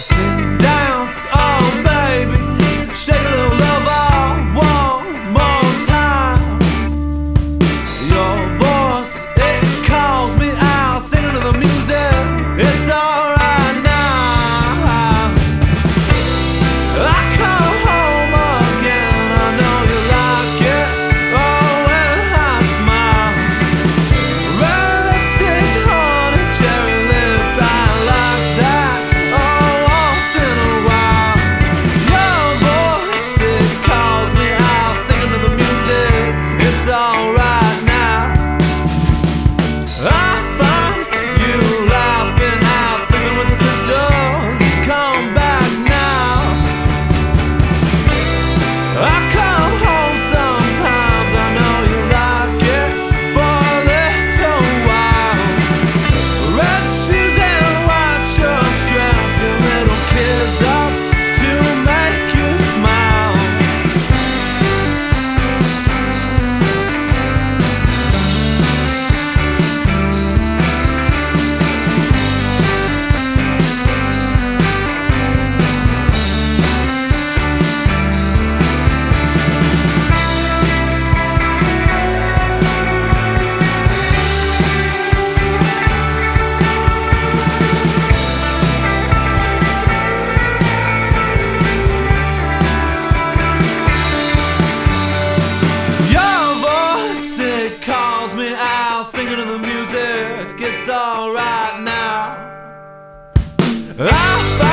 Sing 老人。thinking of the music, it's alright now. I